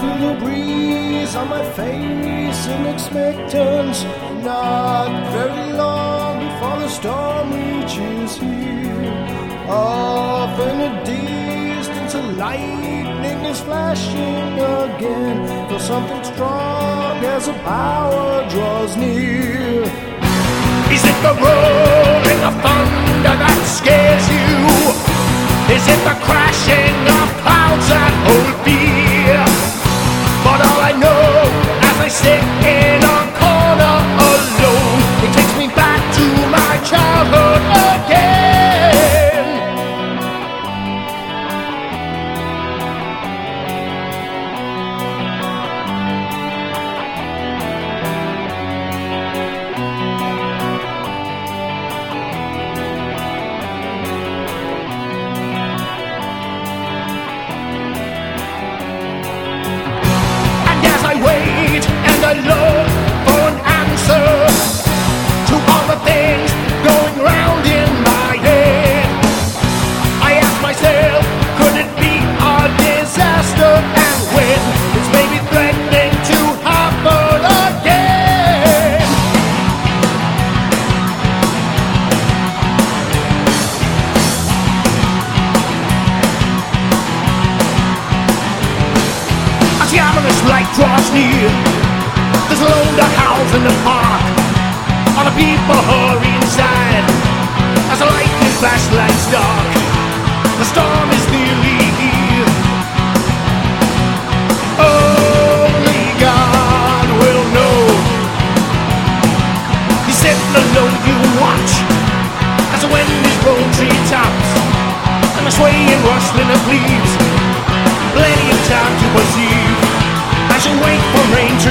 Feel the breeze on my face in expectance. Not very long before the storm reaches here. Off in the distance, a lightning is flashing again. Feel something strong as a power draws near. Is it the rolling of thunder that scares you? Is it the crashing as light draws near. There's a load of house in the park. All the people hurry inside. As the lightning flash lights dark, the storm is nearly here. Only God will know. He's sitting alone, you watch. As the wind is blown treetops, and the swaying rustling of leaves. Plenty of time to pursue wait for rain